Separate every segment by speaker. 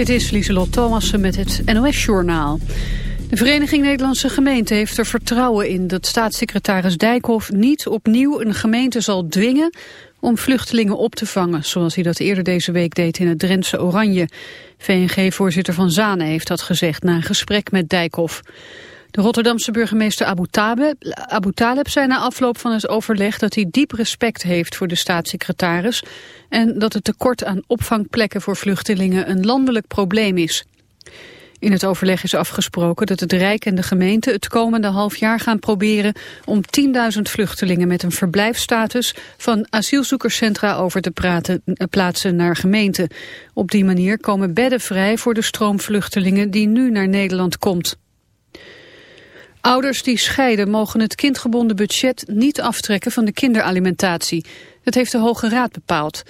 Speaker 1: Dit is Lieselot Thomassen met het NOS-journaal. De Vereniging Nederlandse Gemeenten heeft er vertrouwen in dat staatssecretaris Dijkhoff niet opnieuw een gemeente zal dwingen om vluchtelingen op te vangen, zoals hij dat eerder deze week deed in het Drentse Oranje. VNG-voorzitter Van Zanen heeft dat gezegd na een gesprek met Dijkhoff. De Rotterdamse burgemeester Abu Taleb, zei na afloop van het overleg dat hij diep respect heeft voor de staatssecretaris en dat het tekort aan opvangplekken voor vluchtelingen een landelijk probleem is. In het overleg is afgesproken dat het Rijk en de gemeente het komende half jaar gaan proberen om 10.000 vluchtelingen met een verblijfstatus van asielzoekerscentra over te praten, eh, plaatsen naar gemeenten. Op die manier komen bedden vrij voor de stroom vluchtelingen die nu naar Nederland komt. Ouders die scheiden mogen het kindgebonden budget niet aftrekken van de kinderalimentatie. Dat heeft de Hoge Raad bepaald.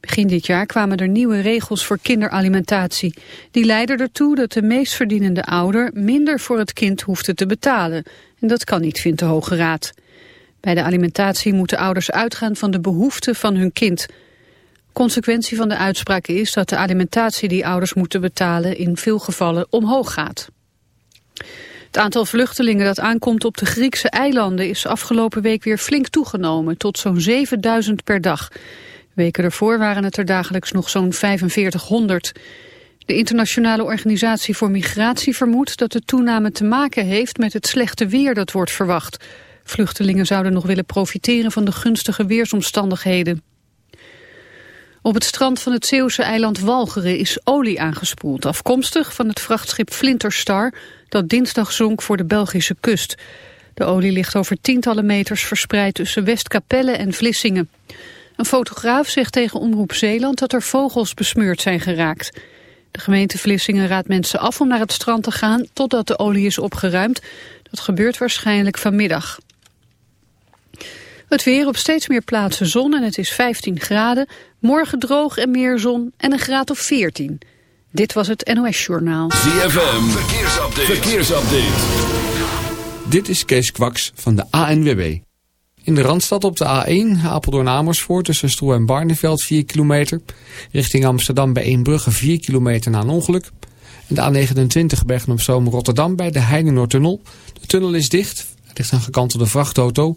Speaker 1: Begin dit jaar kwamen er nieuwe regels voor kinderalimentatie. Die leiden ertoe dat de meest verdienende ouder minder voor het kind hoefde te betalen. En dat kan niet, vindt de Hoge Raad. Bij de alimentatie moeten ouders uitgaan van de behoeften van hun kind. Consequentie van de uitspraak is dat de alimentatie die ouders moeten betalen in veel gevallen omhoog gaat. Het aantal vluchtelingen dat aankomt op de Griekse eilanden is afgelopen week weer flink toegenomen, tot zo'n 7000 per dag. Weken ervoor waren het er dagelijks nog zo'n 4500. De Internationale Organisatie voor Migratie vermoedt dat de toename te maken heeft met het slechte weer dat wordt verwacht. Vluchtelingen zouden nog willen profiteren van de gunstige weersomstandigheden. Op het strand van het Zeeuwse eiland Walcheren is olie aangespoeld, afkomstig van het vrachtschip Flinterstar dat dinsdag zonk voor de Belgische kust. De olie ligt over tientallen meters verspreid tussen Westkapelle en Vlissingen. Een fotograaf zegt tegen Omroep Zeeland dat er vogels besmeurd zijn geraakt. De gemeente Vlissingen raadt mensen af om naar het strand te gaan totdat de olie is opgeruimd. Dat gebeurt waarschijnlijk vanmiddag. Het weer op steeds meer plaatsen zon en het is 15 graden. Morgen droog en meer zon en een graad of 14. Dit was het NOS Journaal.
Speaker 2: ZFM, verkeersupdate. verkeersupdate.
Speaker 3: Dit is Kees Kwaks van de ANWB. In de Randstad op de A1, Apeldoorn-Amersfoort tussen Stroe en Barneveld 4 kilometer. Richting Amsterdam bij Eembrugge 4 kilometer na een ongeluk. En de A29 Bergen op Zoom Rotterdam bij de Heinenoordtunnel. De tunnel is dicht, er ligt een gekantelde vrachtauto.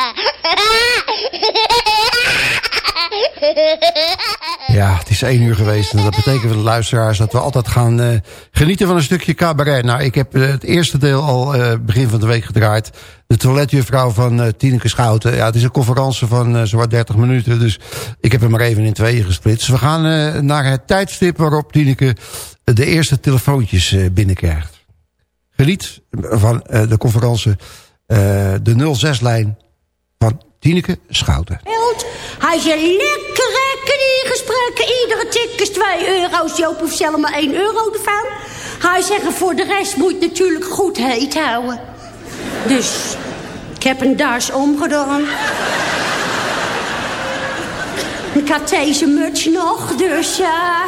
Speaker 4: Ja, het is één uur geweest en dat betekent voor de luisteraars dat we altijd gaan eh, genieten van een stukje cabaret. Nou, ik heb eh, het eerste deel al eh, begin van de week gedraaid. De toiletjuffrouw van Tineke Schouten. Ja, het is een conferentie van zo'n 30 minuten, dus ik heb hem maar even in tweeën gesplitst. We gaan naar het tijdstip waarop Tineke de eerste telefoontjes binnenkrijgt. geniet van de conferentie de 06-lijn van Tineke Schouten.
Speaker 5: Hij een lekkere gesprekken. Iedere tik is 2 euro's. Joop hoeft zelf maar 1 euro ervan. Hij zegt, voor de rest moet je natuurlijk goed heet houden. Dus ik heb een das omgedaan. Ik had deze muts nog, dus ja.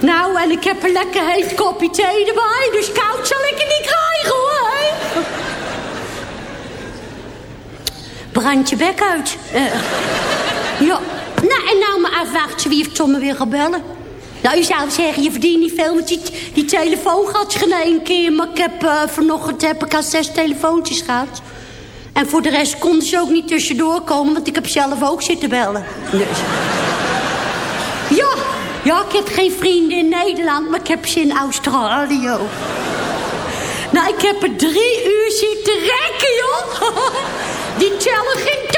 Speaker 5: nou, en ik heb een lekker heet kopje thee erbij. Dus koud zal ik het niet krijgen, hoor. Brand je bek uit. Eh, ja. Nou, en nou maar afwachten wie heeft Tom weer gaan bellen. Nou, je zou zeggen, je verdient niet veel, want die, die telefoon gaat geen één keer. Maar ik heb uh, vanochtend heb ik al zes telefoontjes gehad. En voor de rest konden ze ook niet tussendoor komen, want ik heb zelf ook zitten bellen. Dus. Ja, ja, ik heb geen vrienden in Nederland, maar ik heb ze in Australië. Nou, ik heb er drie uur zitten rekken, joh. Die tellen ging te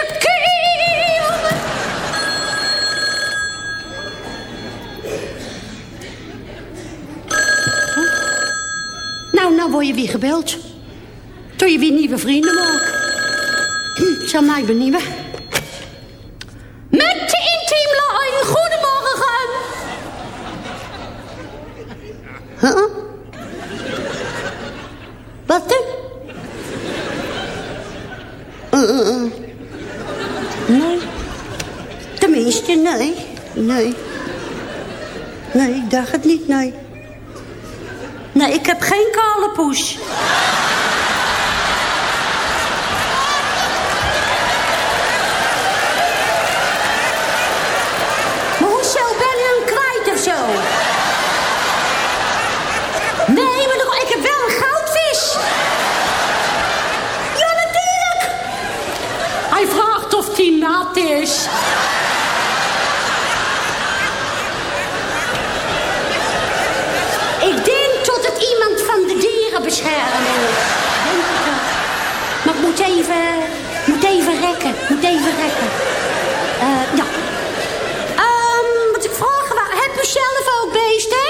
Speaker 5: Nou, nou word je weer gebeld. Toen je weer nieuwe vrienden maakt. Ik zal mij benieuwen. Met de intiem line. Goedemorgen. Huh? Wat dan? Uh, uh, uh. Nee. Tenminste, nee. Nee. Nee, ik dacht het niet, nee. Nee, ik heb geen kale poes. Maar hoezo ben je hem kwijt of zo? Nee, maar ik heb wel een goudvis. Ja, natuurlijk. Hij vraagt of hij nat is. Ik denk tot het iemand van de ik. Maar ik moet even, moet even rekken. Moet even rekken. Eh, ja. Ehm, wat ik vragen wou, heb u zelf ook beesten?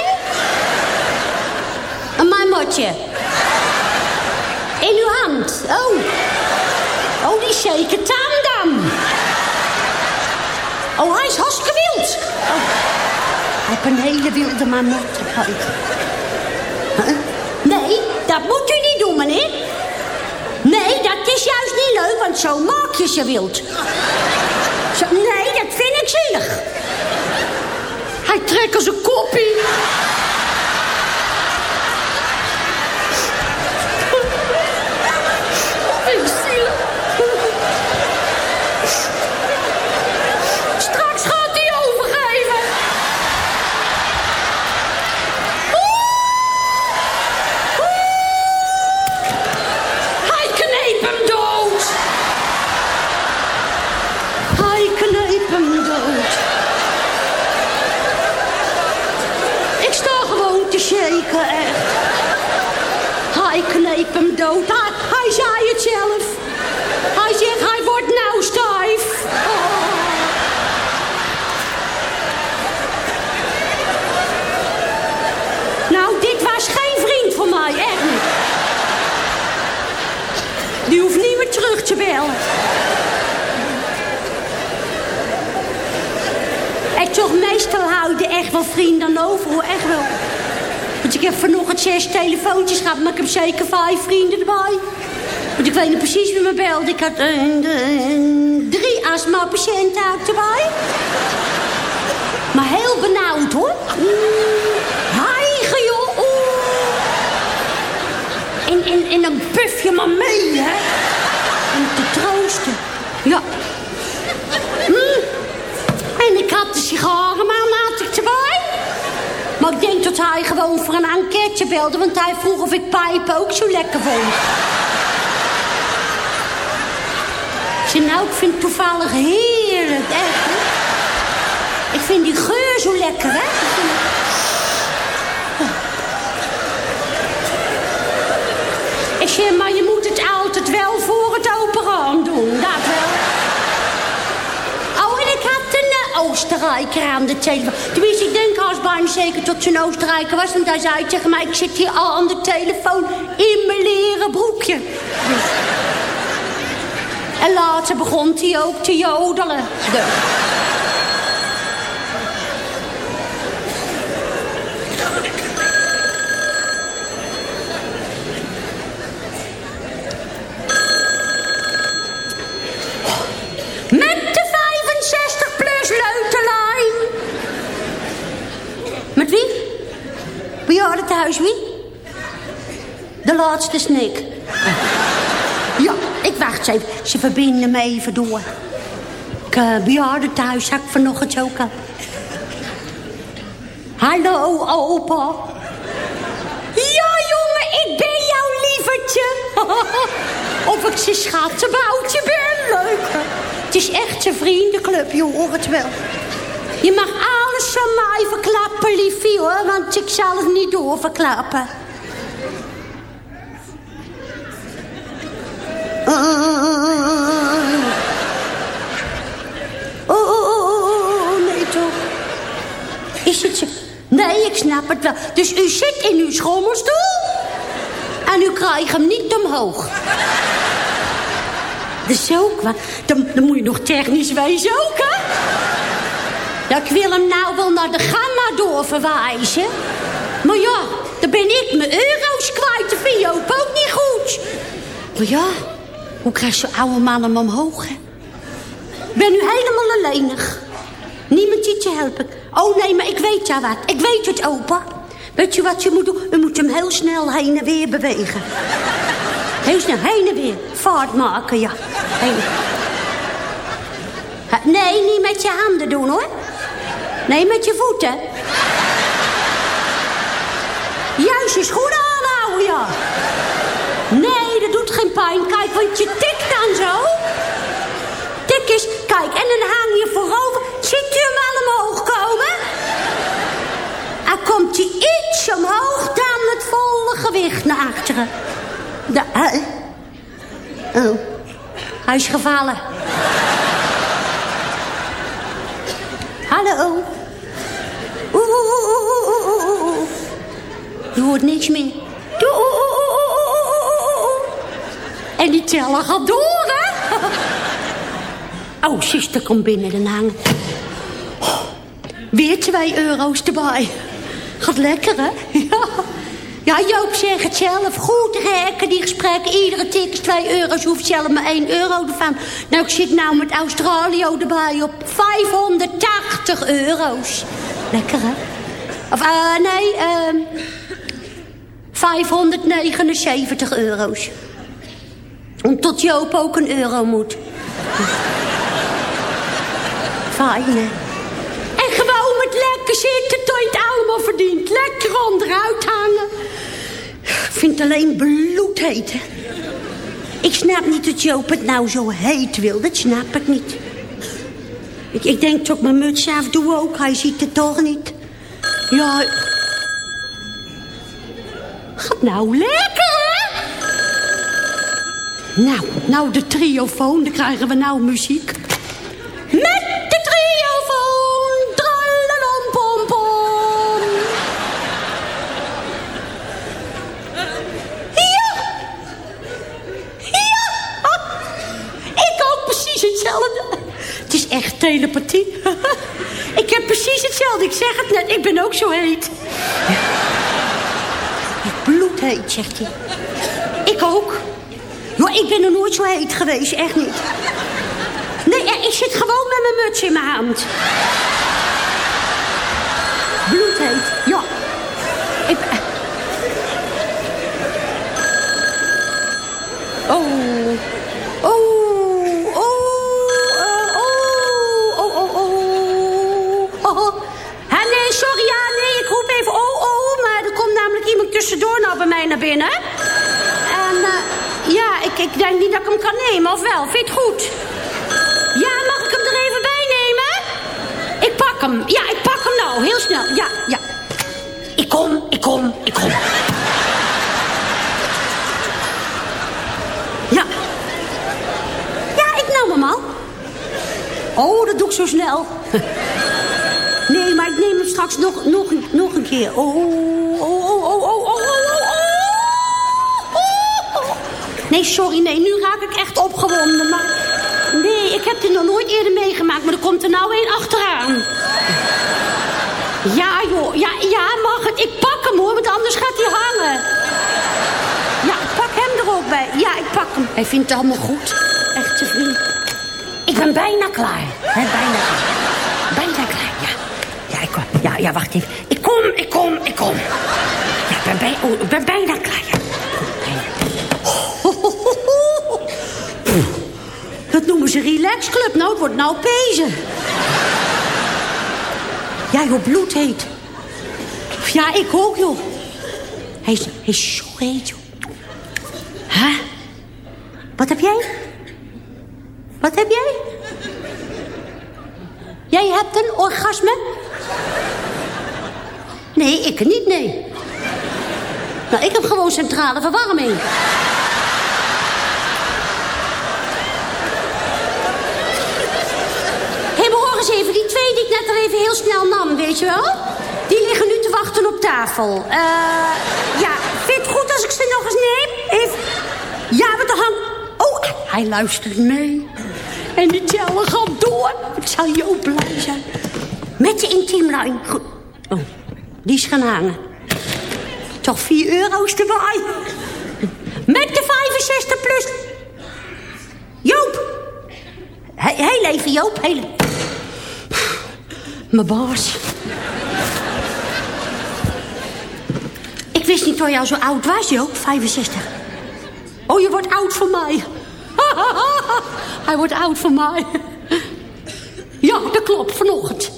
Speaker 5: Een marmotje. In uw hand. Oh. Oh, die is zeker tamdam. Oh, hij is hartstikke wild. Oh. Hij heeft een hele wilde marmot. Huh? Dat moet u niet doen, meneer. Nee, dat is juist niet leuk, want zo maak je ze wild. Zo, nee, dat vind ik zielig. Hij trekt als een koppie. Echt wel vrienden over, hoor, echt wel. Want ik heb vanochtend zes telefoontjes gehad, maar ik heb zeker vijf vrienden erbij. Want ik weet niet precies wie me belde. Ik had drie astma-patiënten erbij. Maar heel benauwd, hoor. Mm, Hijgen, joh. En, en, en dan buff je maar mee, hè. Om te troosten. Ja. Maar ik denk dat hij gewoon voor een enquête belde... want hij vroeg of ik pijpen ook zo lekker vond. Zei, nou, ik vind het toevallig heerlijk, echt. Ik vind die geur zo lekker, hè. Vind- zeg, maar je Aan de telefoon. Tenminste, ik denk als bijna zeker tot zijn Oostenrijker was. Want hij zei tegen mij, ik zit hier al aan de telefoon in je. Dus. En later begon hij ook te jodelen. Met de 65 plus leuterlijn. Met wie? Bejaardentehuis wie? De laatste snik. Ja, ik wacht even. Ze verbinden me even door. Ik, uh, bejaardentehuis, zag ik vanochtend ook al. Hallo, opa. Ja, jongen, ik ben jouw lievertje. of ik zijn schattenboutje ben, leuk. Het is echt zijn vriendenclub, je hoort het wel. Je mag alles van mij verklappen, liefie, hoor. Want ik zal het niet doorverklappen. Snap het wel. Dus u zit in uw schommelstoel en u krijgt hem niet omhoog. Dat is ook. Dan, moet je nog technisch wezen ook, hè? Ja, ik wil hem nou wel naar de gamma doorverwijzen. Maar ja, dan ben ik mijn euro's kwijt. Dat vind je ook, niet goed. Maar ja, hoe krijgt zo'n oude man hem omhoog, hè? Ben nu helemaal alleenig. Niemand die te helpen. Oh nee, maar ik weet ja wat. Ik weet het, opa. Weet je wat je moet doen? U moet hem heel snel heen en weer bewegen. Heel snel, heen en weer. Vaart maken, ja. Nee, niet met je handen doen, hoor. Nee, met je voeten. Juist je schoenen aanhouden, ja. Nee, dat doet geen pijn. Kijk, want je tikt dan zo. Tik is, kijk, en dan hang je voorover. Ziet u hem al omhoog komt hij iets omhoog, dan het volle gewicht naar achteren. De, eh. oh, hij is gevallen. Hallo. Oeh. Je hoort niks meer. En die teller gaat door, hè? Oh, zuster, kom binnen en hangen. Oh, weer twee euro's erbij. Gaat lekker, hè? Ja. Ja, Joop zegt het zelf. Goed rekken, die gesprekken. Iedere tik is 2 euro's. Je hoeft zelf maar 1 euro ervan. Nou, ik zit nou met Australië erbij op 580 euro's. Lekker, hè? Of, eh, nee, ehm 579 euro's. Tot Joop ook een euro moet. Fijn, hè? Met lekker zitten tot je het allemaal verdient. Lekker onderuit hangen. Ik vind het alleen bloedheet? Ik snap niet dat Joop het nou zo heet wil. Dat snap ik niet. Ik, ik denk toch mijn muts af doe ook. Hij ziet het toch niet. Ja. Gaat nou lekker, hè? Nou, nou de triofoon. Dan krijgen we nou muziek. Telepathie. Ik heb precies hetzelfde. Ik zeg het net. Ik ben ook zo heet. Bloedheet, zegt hij. Ik ook. Maar ik ben er nooit zo heet geweest. Echt niet. Nee, ik zit gewoon met mijn muts in mijn hand. Bloedheet, ja. Ik... Oh. Mij naar binnen. En, eh, ja, ik, ik denk niet dat ik hem kan nemen, of wel? Vind je het goed? Ja, mag ik hem er even bij nemen? Ik pak hem. Ja, ik pak hem nou. Heel snel. Ja, ja. Ik kom, ik kom, ik kom. Ja. Ja, ik nam hem al. Oh, dat doe ik zo snel. Nee, maar ik neem hem straks nog, nog, nog een keer. Oh, oh, oh, oh, oh, oh, oh, oh, oh. Nee, sorry, nee, nu raak ik echt opgewonden. Maar nee, ik heb dit nog nooit eerder meegemaakt, maar er komt er nou een achteraan. Ja, joh, ja, ja, mag het. Ik pak hem hoor, want anders gaat hij hangen. Ja, ik pak hem er ook bij. Ja, ik pak hem. Hij vindt het allemaal goed. Echte vriend. Ik ben bijna klaar. Hè, bijna klaar. Bijna klaar, ja. Ja, ik, kom- ja, ja, wacht even. Ik kom, ik kom, ik kom. Ja, ik ben, bij, oh, ik ben bijna klaar, ja. Bijna. Dat noemen ze relaxclub. Nou, het wordt nou pezen. Ja, joh, bloed heet. Ja, ik ook, joh. Hij is, hij is joh. Hè? Wat heb jij? Wat heb jij? Jij hebt een orgasme? Nee, ik niet, nee. Nou, ik heb gewoon centrale verwarming. Hé, hey, maar hoor eens even, die twee die ik net er even heel snel nam, weet je wel? Die liggen nu te wachten op tafel. Eh, ja, vind je het goed als ik ze nog eens neem? Even... Ja, maar dan hang... Oh, hij luistert mee. En die tellen gaat door. Ik zal je blij zijn. Met de intiemlijn. Goed. Oh, die is gaan hangen. Toch 4 euro's erbij. Met de 65 plus. Joop. He- Heel even, Joop. Heel... Mijn baas. Ik wist niet dat jij zo oud was, Joop. 65. Oh, je wordt oud voor mij. Hij wordt oud voor mij. Ja, dat klopt, vanochtend.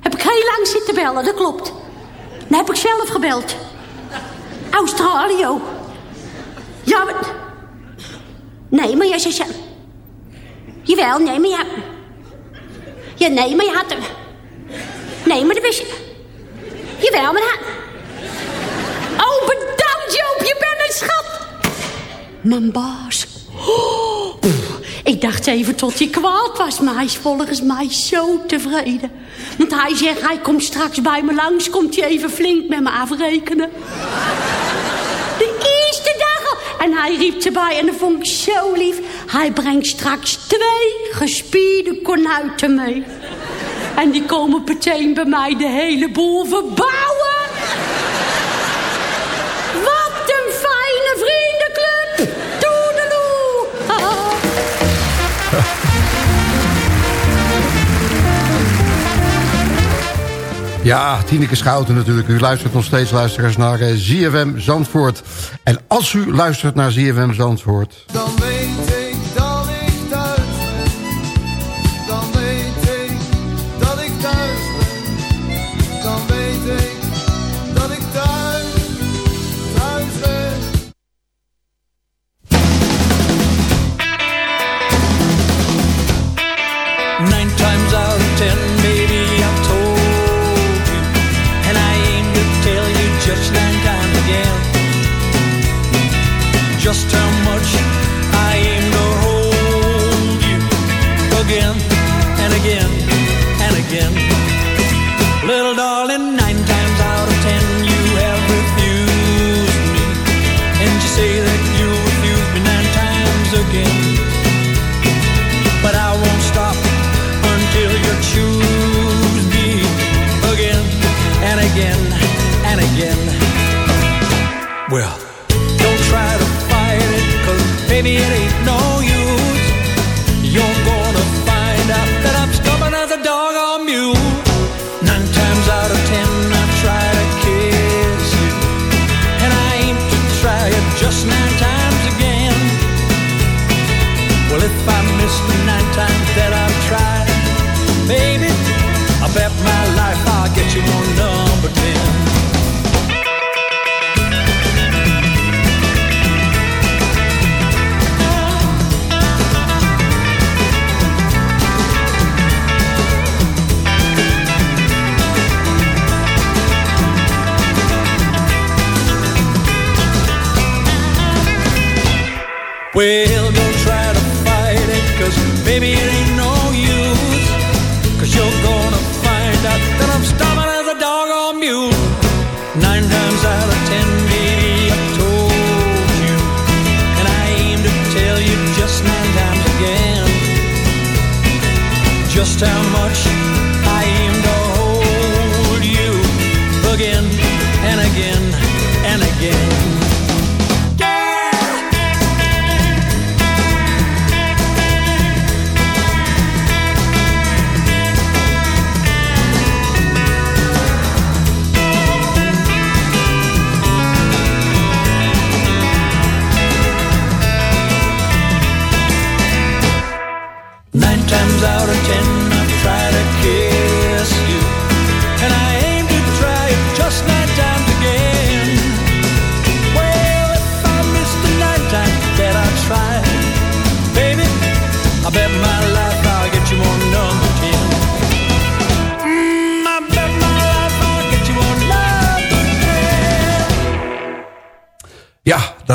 Speaker 5: Heb ik heel lang zitten bellen, dat klopt. Dan heb ik zelf gebeld. Australië. Ja. Nee, maar jij zei. Jawel, nee, maar ja... Ja, nee, maar je had... Nee, maar dat wist je... Jawel, maar dat... Oh, bedankt, Joop, je bent een schat. Mijn baas. Oh, ik dacht even tot hij kwaad was, maar hij is volgens mij zo tevreden. Want hij zegt, hij komt straks bij me langs, komt hij even flink met me afrekenen. De eerste dag al. En hij riep erbij, en dat vond ik zo lief. Hij brengt straks twee gespierde konuiten mee. En die komen meteen bij mij de hele boel verbouwen. Wat een fijne vriendenclub. Toedeloe.
Speaker 4: Ja, Tineke Schouten natuurlijk. U luistert nog steeds, luisteraars, naar eh, ZFM Zandvoort. En als u luistert naar ZFM Zandvoort...
Speaker 6: Dan weet ik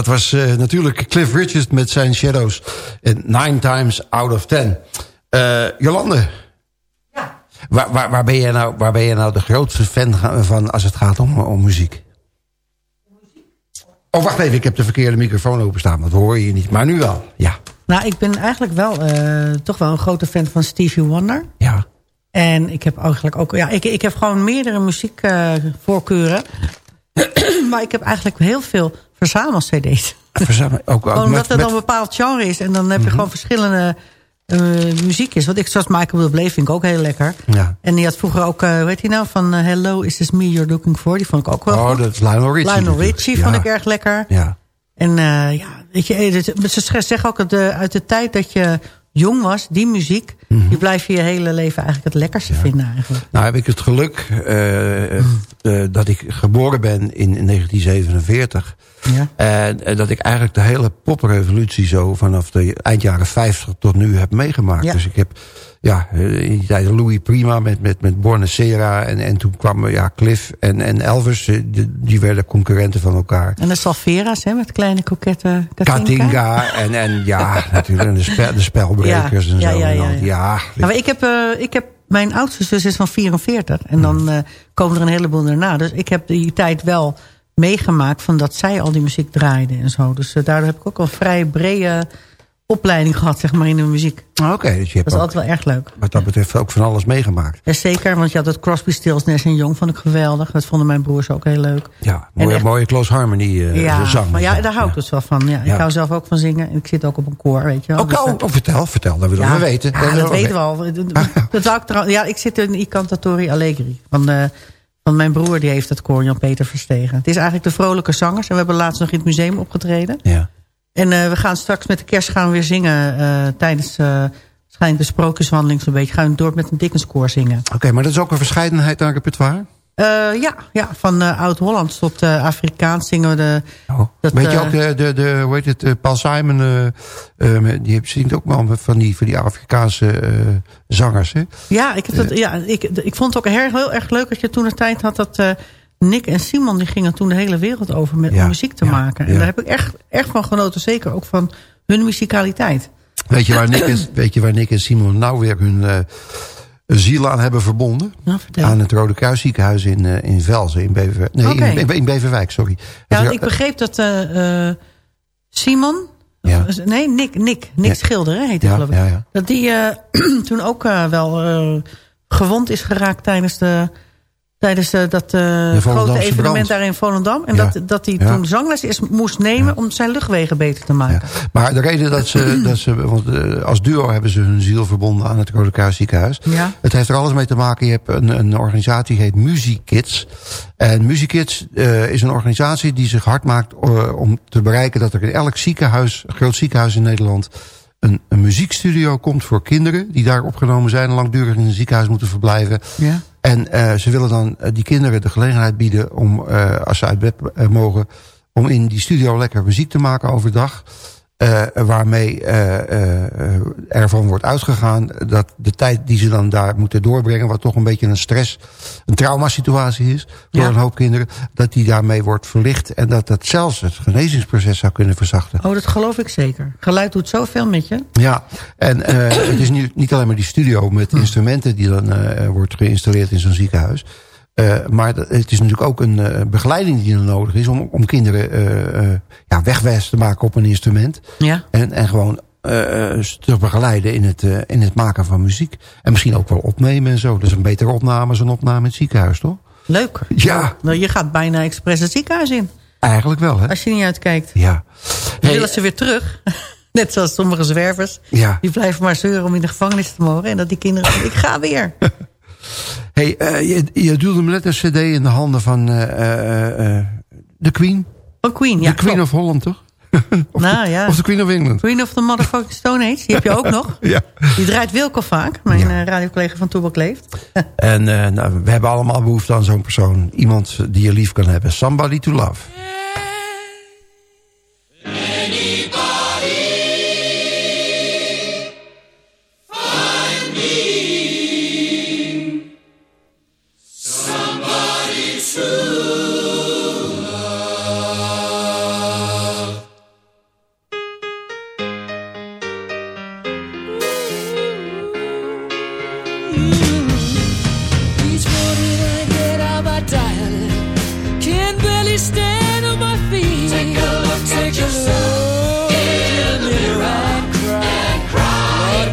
Speaker 6: dat
Speaker 4: was eh, natuurlijk Cliff Richard met zijn Shadows. En Nine Times Out of Ten. Eh, Jolande. Ja. Waar, waar, waar, ben jij nou, waar ben jij nou de grootste fan van als het gaat om, om muziek? Oh, wacht even. Ik heb de verkeerde microfoon openstaan. Dat hoor je niet. Maar nu wel. Ja.
Speaker 7: Nou, ik ben eigenlijk wel eh, toch wel een grote fan van Stevie Wonder.
Speaker 4: Ja.
Speaker 7: En ik heb eigenlijk ook... Ja, ik, ik heb gewoon meerdere muziekvoorkeuren. maar ik heb eigenlijk heel veel verzamel-cd's.
Speaker 4: Verzamel, ook, ook
Speaker 7: omdat
Speaker 4: met-
Speaker 7: het dan een bepaald genre is. En dan heb je
Speaker 4: Mhm.
Speaker 7: gewoon verschillende eh muziek is. Want ik, zoals Michael Bublé vind ik ook heel lekker.
Speaker 4: Ja.
Speaker 7: En die had vroeger ook, eh weet je nou, van eh, Hello, is this me you're looking for? Die vond ik ook wel
Speaker 4: Oh,
Speaker 7: goed.
Speaker 4: dat is Lionel Richie.
Speaker 7: Lionel. Richie
Speaker 4: Ja.
Speaker 7: vond ik erg lekker.
Speaker 4: Ja.
Speaker 7: En eh, ja, weet je, eh, ze zeggen ook dat de, uit de tijd dat je jong was, die muziek,
Speaker 4: Mhm.
Speaker 7: die blijf je je hele leven eigenlijk het lekkerste vinden eigenlijk.
Speaker 4: Nou heb ik het geluk eh, eh, dat ik geboren ben in 1947.
Speaker 7: Ja.
Speaker 4: En eh, dat ik eigenlijk de hele poprevolutie zo vanaf de eind jaren 50 tot nu heb meegemaakt.
Speaker 7: Ja.
Speaker 4: Dus ik heb ja, eh, in die tijd Louis Prima met, met, met Borne Sera. En, en toen kwamen ja, Cliff en, en Elvis. eh, Die, die werden concurrenten van elkaar.
Speaker 7: En de Salvera's, hè, met kleine kokette Katinka.
Speaker 4: Katinga en, en ja, natuurlijk. En de, spel, de spelbrekers
Speaker 7: Ja,
Speaker 4: en zo.
Speaker 7: ja, ja, ja,
Speaker 4: al.
Speaker 7: maar ik heb, eh, ik heb, mijn oudste zus is van 44. En dan eh, komen er een heleboel daarna. Dus ik heb die tijd wel meegemaakt van dat zij al die muziek draaide en zo. Dus eh, daardoor heb ik ook een vrij brede opleiding gehad, zeg maar, in de muziek.
Speaker 4: Oké, dus je hebt
Speaker 7: Dat is altijd wel erg leuk.
Speaker 4: wat dat betreft ook van alles meegemaakt.
Speaker 7: Ja, zeker, want je had het Crosby, Stills, Nash Young vond ik geweldig. Dat vonden mijn broers ook heel leuk.
Speaker 4: Ja,
Speaker 7: En
Speaker 4: mooie,
Speaker 7: echt-
Speaker 4: mooie close harmony eh,
Speaker 7: ja,
Speaker 4: zang.
Speaker 7: maar ja, daar hou ik dus wel van. Ja, ik hou zelf ook van zingen. En ik zit ook op een koor, weet je wel.
Speaker 4: Ook,
Speaker 7: Dus,
Speaker 4: oh, oh, vertel, vertel, dat willen we weten.
Speaker 7: Ja,
Speaker 4: willen
Speaker 7: dat
Speaker 4: we
Speaker 7: weten we al. Dat wou ik trouw- ja, ik zit in I Cantatori Allegri. Van, eh, van mijn broer, die heeft het koor, Jan-Peter Verstegen. Het is eigenlijk de vrolijke zangers. En we hebben laatst nog in het museum opgetreden.
Speaker 4: Ja.
Speaker 7: En eh, we gaan straks met de kerst gaan we weer zingen. eh, tijdens uh, schijnt de sprookjeswandeling zo'n beetje. Gaan we door met een Dickenskoor zingen.
Speaker 4: Oké, maar dat is ook een verscheidenheid aan repertoire?
Speaker 7: Eh, ja, ja, van eh, Oud-Hollands tot eh, Afrikaans zingen we de... dat,
Speaker 4: Weet je
Speaker 7: eh,
Speaker 4: ook, de, de, de, hoe heet het, eh, Paul Simon, eh, eh, die zingt ook wel van die, van die Afrikaanse eh, zangers, hè?
Speaker 7: Ja, ik, heb dat, ja ik, ik vond het ook heel, heel erg leuk dat je toen de tijd had dat eh, Nick en Simon die gingen toen de hele wereld over met,
Speaker 4: Ja,
Speaker 7: muziek te
Speaker 4: ja,
Speaker 7: maken. En
Speaker 4: ja.
Speaker 7: daar heb ik echt, echt van genoten, zeker ook van hun muzikaliteit.
Speaker 4: Weet je waar Nick en, weet je waar Nick en Simon nou weer hun eh, ziel aan hebben verbonden?
Speaker 7: Nou.
Speaker 4: Aan het Rode Kruisziekenhuis in, eh, in Velzen, in, Bever, nee, in, in Beverwijk, sorry.
Speaker 7: Ja, ik begreep dat eh, Simon, of- nee, Nick, Nick, Nick. Schilder heet hij geloof ik. Dat die toen ook wel gewond is geraakt tijdens de... Tijdens eh, dat eh, grote evenement
Speaker 4: brand.
Speaker 7: daar in Volendam. En
Speaker 4: Ja.
Speaker 7: dat, dat hij
Speaker 4: Ja.
Speaker 7: toen zangles is, moest nemen om zijn luchtwegen beter te maken.
Speaker 4: Maar de reden dat ze, dat ze want eh, als duo hebben ze hun ziel verbonden aan het Rode Kruisziekenhuis.
Speaker 7: Ja.
Speaker 4: Het heeft er alles mee te maken. Je hebt een, een organisatie die heet Musiekids. En Musiekids eh is een organisatie die zich hard maakt om te bereiken dat er in elk ziekenhuis, groot ziekenhuis in Nederland, een, een muziekstudio komt voor kinderen die daar opgenomen zijn en langdurig in een ziekenhuis moeten verblijven.
Speaker 7: Ja.
Speaker 4: En eh, ze willen dan eh, die kinderen de gelegenheid bieden om, eh, als ze uit bed mogen, om in die studio lekker muziek te maken overdag. Eh waarmee eh, eh, ervan wordt uitgegaan dat de tijd die ze dan daar moeten doorbrengen, wat toch een beetje een stress, een traumasituatie is voor
Speaker 7: Ja.
Speaker 4: een hoop kinderen, dat die daarmee wordt verlicht en dat dat zelfs het genezingsproces zou kunnen verzachten.
Speaker 7: Oh, dat geloof ik zeker. Geluid doet zoveel met je.
Speaker 4: Ja, en het is nu niet alleen maar die studio met instrumenten die dan wordt geïnstalleerd in zo'n ziekenhuis. Eh, maar het is natuurlijk ook een eh, begeleiding die er nodig is om, om kinderen eh, ja, wegwijs te maken op een instrument.
Speaker 7: Ja.
Speaker 4: En, en gewoon
Speaker 8: te begeleiden in het, in het maken van muziek. En misschien ook wel opnemen en zo. Dus een betere opname is een opname in het ziekenhuis, toch?
Speaker 7: Leuk.
Speaker 8: Ja.
Speaker 7: Nou, je gaat bijna expres het ziekenhuis in.
Speaker 8: Eigenlijk wel, hè?
Speaker 7: Als je niet uitkijkt.
Speaker 8: Ja.
Speaker 7: Dan willen ze weer terug. Net zoals sommige zwervers.
Speaker 8: Ja.
Speaker 7: Die blijven maar zeuren om in de gevangenis te mogen. En dat die kinderen zeggen, ik ga weer.
Speaker 8: Hey, eh, je, je duwde me net een cd in de handen van eh, eh, eh, de Queen.
Speaker 7: Van Queen, ja.
Speaker 8: de Queen
Speaker 7: klopt.
Speaker 8: of Holland, toch?
Speaker 7: nou ja.
Speaker 8: Of de Queen of England.
Speaker 7: Queen of the motherfucking Stone Age. Die heb je ook nog.
Speaker 8: Ja.
Speaker 7: Die draait Wilco vaak. Mijn eh, radiocollega van Toebak leeft.
Speaker 8: En nou, we hebben allemaal behoefte aan zo'n persoon. Iemand die je lief kan hebben. Somebody to love.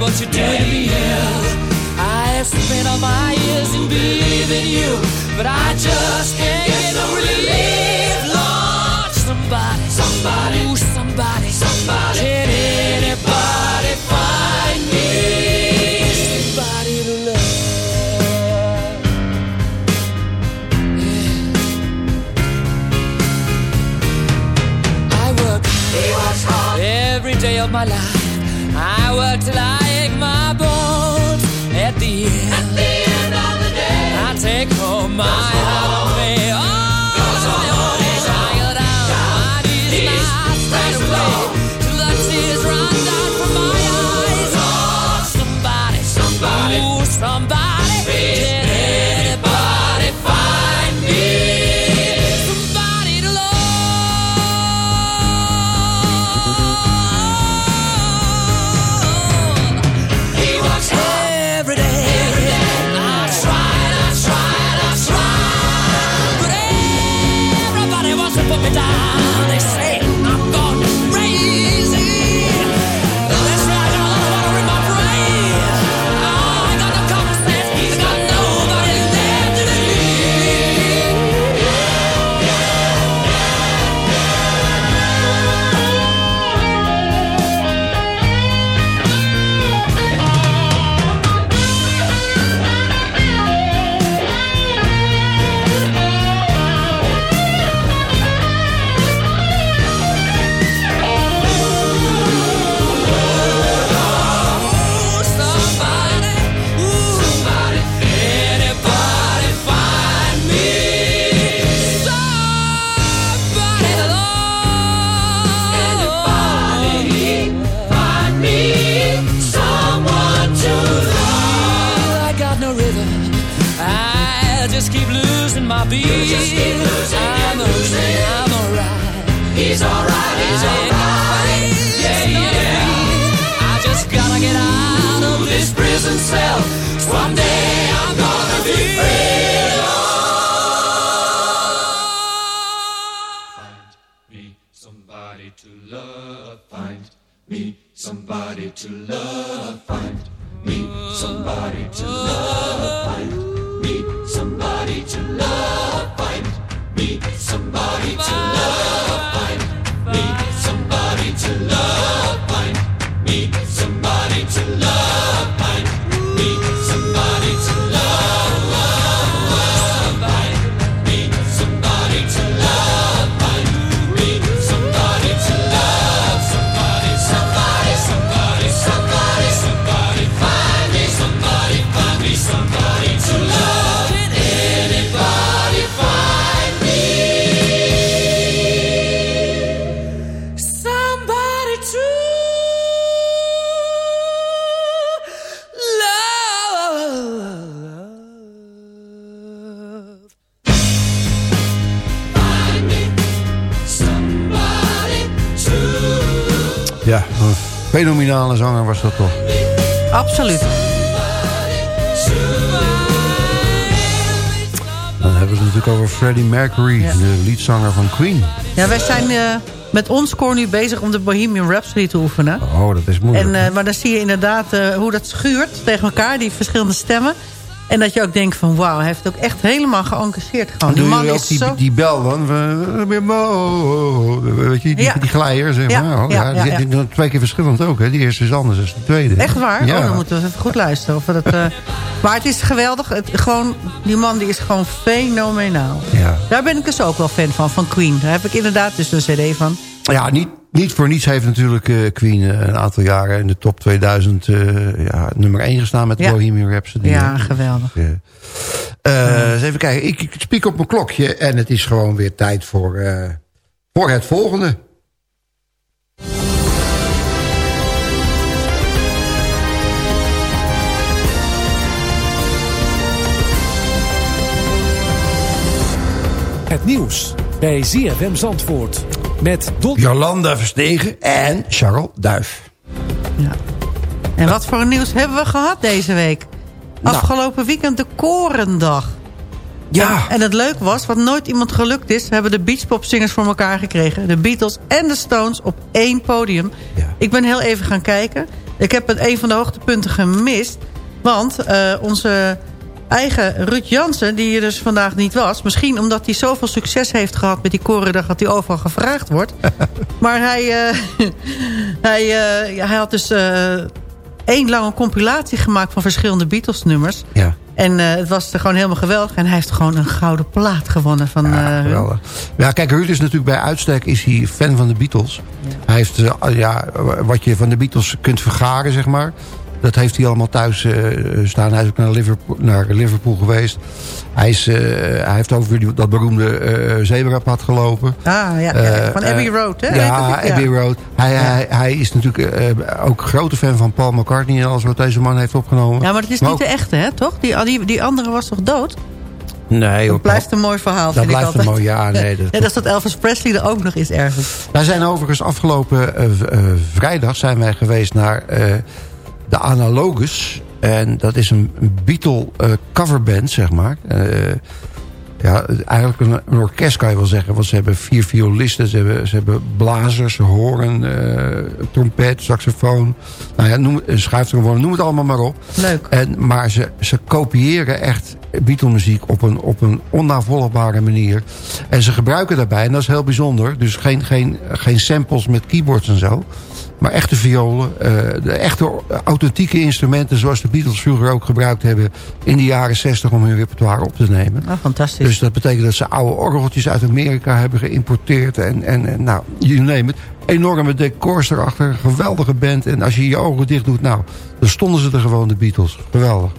Speaker 9: What you to me? I have spent all my years in believing you, but I just can't get no relief. Lord, somebody, somebody, ooh, somebody, somebody. Can anybody find me somebody to love? I work every day of my life. my
Speaker 8: house. Was dat toch.
Speaker 7: Absoluut.
Speaker 8: Dan hebben we het natuurlijk over Freddie Mercury, de liedzanger van Queen.
Speaker 7: Ja, wij zijn eh, met ons koor nu bezig om de Bohemian Rhapsody te oefenen.
Speaker 4: Oh, dat is moeilijk.
Speaker 7: En, eh, maar dan zie je inderdaad eh, hoe dat schuurt tegen elkaar, die verschillende stemmen. En dat je ook denkt van wauw, hij heeft ook echt helemaal geëngageerd. Gewoon. Die man is
Speaker 4: die,
Speaker 7: zo...
Speaker 4: die bel dan? Weet je, die,
Speaker 7: Ja.
Speaker 4: die glijer, zeg maar. Oh,
Speaker 7: ja,
Speaker 4: ja,
Speaker 7: ja,
Speaker 4: die-
Speaker 7: ja.
Speaker 4: die twee keer verschillend ook, hè. Die eerste is anders dan de tweede.
Speaker 7: Echt waar?
Speaker 4: Ja.
Speaker 7: Oh, dan moeten we even goed luisteren. Of dat, eh, Maar het is geweldig. Het, gewoon, die man die is gewoon fenomenaal.
Speaker 4: Ja.
Speaker 7: Daar ben ik dus ook wel fan van, van Queen. Daar heb ik inderdaad dus een cd van.
Speaker 4: Ja, niet, niet voor niets heeft natuurlijk eh, Queen eh, een aantal jaren in de top 2000 eh, ja, nummer 1 gestaan met
Speaker 7: Ja.
Speaker 4: Bohemian Rhapsody.
Speaker 7: Ja,
Speaker 4: hè.
Speaker 7: geweldig.
Speaker 4: Eens even kijken, ik, ik spiek op mijn klokje en het is gewoon weer tijd voor, eh, voor het volgende.
Speaker 10: Het nieuws bij ZFM Zandvoort. Met Don...
Speaker 4: Jolanda Verstegen en Charles Duif.
Speaker 7: En wat voor nieuws hebben we gehad deze week?
Speaker 4: Nou.
Speaker 7: Afgelopen weekend de Korendag.
Speaker 4: Ja.
Speaker 7: En, het leuk was, wat nooit iemand gelukt is... hebben de beachpopzingers voor elkaar gekregen. De Beatles en de Stones op één podium. Ik ben heel even gaan kijken. Ik heb het een van de hoogtepunten gemist. Want eh, onze eigen Ruud Jansen, die hier dus vandaag niet was... misschien omdat hij zoveel succes heeft gehad met die Korendag... dat hij overal gevraagd wordt. maar hij, eh, hij, eh, ja, hij had dus... eh, één lange compilatie gemaakt van verschillende Beatles-nummers.
Speaker 4: Ja.
Speaker 7: En het was er gewoon helemaal geweldig. En hij heeft gewoon een gouden plaat gewonnen van.
Speaker 4: Geweldig. Ja, kijk, Ruud is natuurlijk bij uitstek is hij fan van de Beatles. Hij heeft, ja, wat je van de Beatles kunt vergaren, zeg maar. Dat heeft hij allemaal thuis eh, staan. Hij is ook naar Liverpool, naar Liverpool geweest. Hij, is, eh, hij heeft over dat beroemde eh zebrapad gelopen.
Speaker 7: Ah, ja, ja, van Abbey Road, hè?
Speaker 4: Ja,
Speaker 7: dat?
Speaker 4: Abbey Road. Hij, hij, hij is natuurlijk ook grote fan van Paul McCartney... en alles wat deze man heeft opgenomen.
Speaker 7: Ja, maar het is
Speaker 4: Maar
Speaker 7: niet
Speaker 4: ook-
Speaker 7: de echte, hè, toch? Die, die, die andere was toch dood?
Speaker 4: Nee,
Speaker 7: Dat blijft een mooi verhaal,
Speaker 4: Dat
Speaker 7: vind ik
Speaker 4: blijft
Speaker 7: altijd.
Speaker 4: een mooi, ja, nee, dat
Speaker 7: Net als dat Elvis Presley er ook nog is ergens.
Speaker 4: Wij zijn overigens afgelopen vrijdag zijn wij geweest naar de Analogus. En dat is een Beatle eh, coverband, zeg maar. Eh, ja, eigenlijk een, een orkest kan je wel zeggen. Want ze hebben vier violisten, ze hebben, ze hebben blazers, hoorn, eh, trompet, saxofoon. Nou ja, noem, schuiftrombone, noem het allemaal maar op.
Speaker 7: Leuk.
Speaker 4: En, maar ze, ze kopiëren echt Beatle-muziek op een, op een onnavolgbare manier. En ze gebruiken daarbij, en dat is heel bijzonder... dus geen, geen, geen samples met keyboards en zo... maar echte violen, eh, de echte authentieke instrumenten... zoals de Beatles vroeger ook gebruikt hebben... in de jaren 60 om hun repertoire op te nemen.
Speaker 7: Ah, fantastisch.
Speaker 4: Dus dat betekent dat ze oude orgeltjes uit Amerika hebben geïmporteerd... en, en, en nou, you name it. Enorme decors erachter, een geweldige band. En als je je ogen dicht doet, nou, dan stonden ze er gewoon, de Beatles. Geweldig.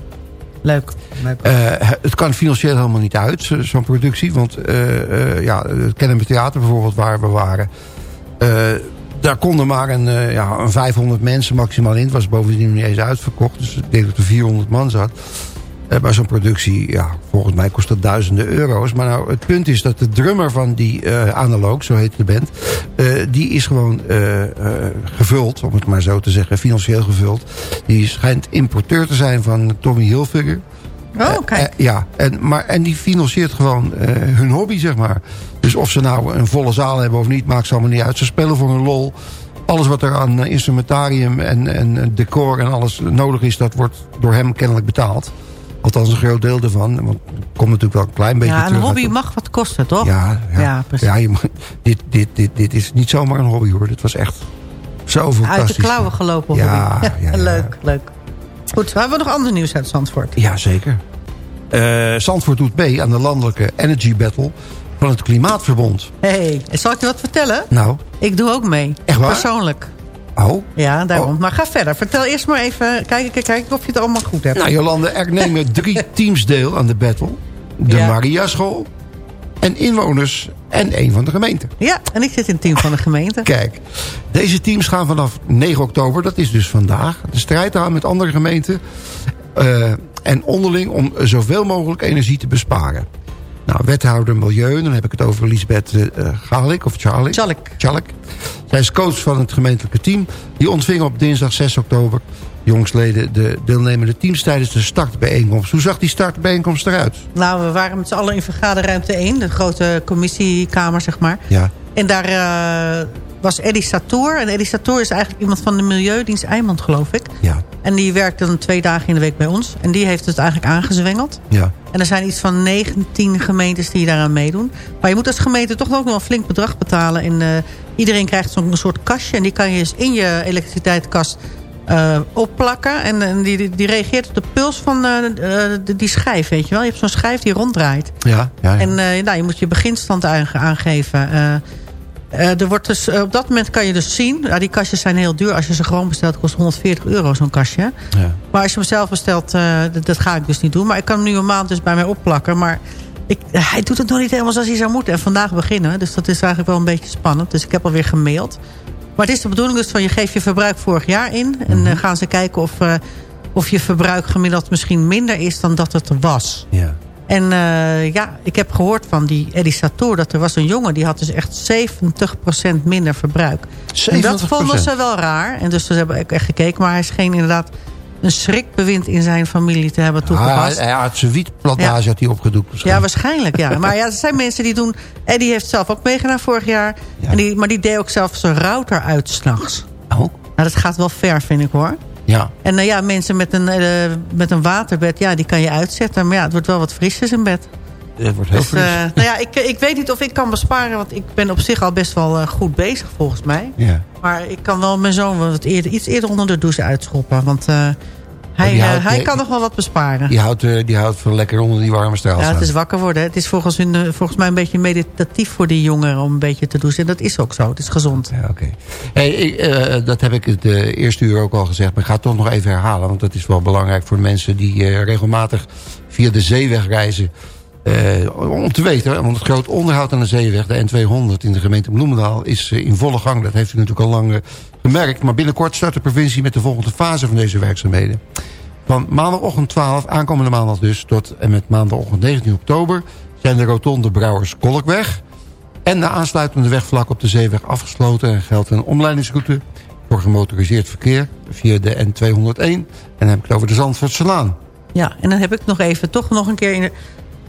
Speaker 7: Leuk. Leuk.
Speaker 4: Eh, het kan financieel helemaal niet uit, zo- zo'n productie. Want eh, eh, ja, het Kennemer Theater bijvoorbeeld, waar we waren... daar konden maar een, eh, ja, een 500 mensen maximaal in. Het was bovendien niet eens uitverkocht. Dus ik denk dat er 400 man zat. Eh, maar zo'n productie, ja, volgens mij kost dat duizenden euro's. Maar nou, het punt is dat de drummer van die eh Analoog, zo heet de band... die is gewoon gevuld, om het maar zo te zeggen, financieel gevuld. Die schijnt importeur te zijn van Tommy Hilfiger.
Speaker 7: Oh, kijk.
Speaker 4: Eh, ja, en, maar, en die financiert gewoon eh, hun hobby, zeg maar. Dus of ze nou een volle zaal hebben of niet, maakt ze allemaal niet uit. Ze spelen voor een lol. Alles wat er aan eh, instrumentarium en, en eh, decor en alles nodig is... dat wordt door hem kennelijk betaald. Althans een groot deel ervan. Want het komt natuurlijk wel een klein beetje
Speaker 7: Ja, een
Speaker 4: uit-
Speaker 7: hobby mag wat kosten, toch?
Speaker 4: Ja, ja.
Speaker 7: precies.
Speaker 4: ja je mag- dit, dit, dit, dit is niet zomaar een hobby hoor. Dit was echt zo fantastisch.
Speaker 7: Uit de klauwen gelopen
Speaker 4: Ja,
Speaker 7: hobby.
Speaker 4: ja, ja.
Speaker 7: leuk, leuk. Goed, hebben we nog ander nieuws uit Zandvoort?
Speaker 4: Ja, zeker. Eh Zandvoort doet mee aan de landelijke Energy Battle van het Klimaatverbond.
Speaker 7: Hé, hey, zal ik je wat vertellen?
Speaker 4: Nou,
Speaker 7: Ik doe ook mee.
Speaker 4: Echt waar?
Speaker 7: Persoonlijk.
Speaker 4: oh.
Speaker 7: Ja, daarom. Maar ga verder. Vertel eerst maar even, kijk, kijk, kijk of je het allemaal goed hebt.
Speaker 4: Nou, Jolande, er nemen drie teams deel aan de battle. De
Speaker 7: Ja.
Speaker 4: Maria School en inwoners en een van de gemeenten.
Speaker 7: Ja, en ik zit in het team van de gemeente.
Speaker 4: Kijk, deze teams gaan vanaf 9 oktober, dat is dus vandaag... de strijd aan met andere gemeenten... eh, en onderling om zoveel mogelijk energie te besparen. Nou, wethouder Milieu, dan heb ik het over Lisbeth eh Galik of Charlie.
Speaker 7: Chalk.
Speaker 4: Chalk. Zij is coach van het gemeentelijke team. Die ontving op dinsdag 6 oktober jongsleden de deelnemende teams tijdens de startbijeenkomst. Hoe zag die startbijeenkomst eruit?
Speaker 7: Nou, we waren met z'n allen in vergaderruimte 1. De grote commissiekamer, zeg maar.
Speaker 4: Ja.
Speaker 7: En daar eh, was Eddie Satoor. En Eddie Satoor is eigenlijk iemand van de Milieudienst Eimond, geloof ik.
Speaker 4: Ja.
Speaker 7: En die werkt dan twee dagen in de week bij ons. En die heeft het eigenlijk aangezwengeld.
Speaker 4: Ja.
Speaker 7: En er zijn iets van 19 gemeentes die daaraan meedoen. Maar je moet als gemeente toch ook nog een flink bedrag betalen. En eh, iedereen krijgt zo'n soort kastje. En die kan je dus in je elektriciteitskast eh, opplakken. En, en die, die, reageert op de puls van eh, eh, die- schijf, weet je wel. Je hebt zo'n schijf die ronddraait.
Speaker 4: Ja, ja, ja.
Speaker 7: En nou, je moet je beginstand aange- aangeven. Er wordt dus, op dat moment kan je dus zien... Die kastjes zijn heel duur. Als je ze gewoon bestelt, kost 140 euro zo'n kastje.
Speaker 4: Ja.
Speaker 7: Maar als je hem zelf bestelt, dat, dat ga ik dus niet doen. Maar ik kan hem nu een maand dus bij mij opplakken. Maar ik, hij doet het nog niet helemaal zoals hij zou moeten. En vandaag beginnen. Dus dat is eigenlijk wel een beetje spannend. Dus ik heb alweer gemaild. Maar het is de bedoeling dus van je geeft je verbruik vorig jaar in. En dan gaan ze kijken of, eh, of je verbruik gemiddeld misschien minder is dan dat het was.
Speaker 4: Ja.
Speaker 7: En eh, ja, ik heb gehoord van die Eddie dat er was een jongen die had dus echt 70% minder verbruik. En dat
Speaker 4: 70%?
Speaker 7: vonden ze wel raar. En dus ze hebben ook echt gekeken. Maar hij scheen inderdaad een schrikbewind in zijn familie te hebben
Speaker 4: Ah, hij,
Speaker 7: toegepast.
Speaker 4: hij had zijn wietplantage had hij opgedoekt.
Speaker 7: Ja,
Speaker 4: waarschijnlijk.
Speaker 7: ja. Maar ja, er zijn mensen die doen... Eddie heeft zelf ook meegedaan vorig jaar. En die, maar die deed ook zelf zijn router uit s'nachts.
Speaker 4: Oh.
Speaker 7: Nou, dat gaat wel ver, vind ik, hoor.
Speaker 4: Ja.
Speaker 7: En nou ja, mensen met een, eh, met een waterbed, ja, die kan je uitzetten. Maar ja, het wordt wel wat frisjes in bed.
Speaker 4: Het wordt heel
Speaker 7: Dus,
Speaker 4: fris.
Speaker 7: eh, nou ja, ik, ik weet niet of ik kan besparen. Want ik ben op zich al best wel eh, goed bezig, volgens mij.
Speaker 4: ja.
Speaker 7: Maar ik kan wel mijn zoon wat eerder, iets eerder onder de douche uitschoppen. Want hij,
Speaker 4: die
Speaker 7: eh, hij
Speaker 4: die-
Speaker 7: kan nog wel wat besparen.
Speaker 4: Die houdt, eh, die houdt lekker onder die warme straal
Speaker 7: Ja, het is wakker worden. Het is volgens, hun, eh, volgens mij een beetje meditatief voor die jongeren om een beetje te douchen. En dat is ook zo. Het is gezond.
Speaker 4: Ja, oké. Hey, ik, eh, dat heb ik het eh, eerste uur ook al gezegd. Maar ik ga het toch nog even herhalen. Want dat is wel belangrijk voor mensen die eh, regelmatig via de zeeweg reizen. Eh, om te weten, want het groot onderhoud aan de zeeweg, de N200 in de gemeente Bloemendaal, is eh, in volle gang. Dat heeft u natuurlijk al lang eh, gemerkt. Maar binnenkort start de provincie met de volgende fase van deze werkzaamheden. Van maandagochtend 12, aankomende maandag dus, tot en met maandagochtend 19 oktober... zijn de rotonde Brouwers Kolkweg en de aansluitende wegvlak op de zeeweg afgesloten... en geldt een omleidingsroute voor gemotoriseerd verkeer via de N201. En dan heb ik het over de Zandvoortselaan.
Speaker 7: Ja, en dan heb ik nog even toch nog een keer... In de,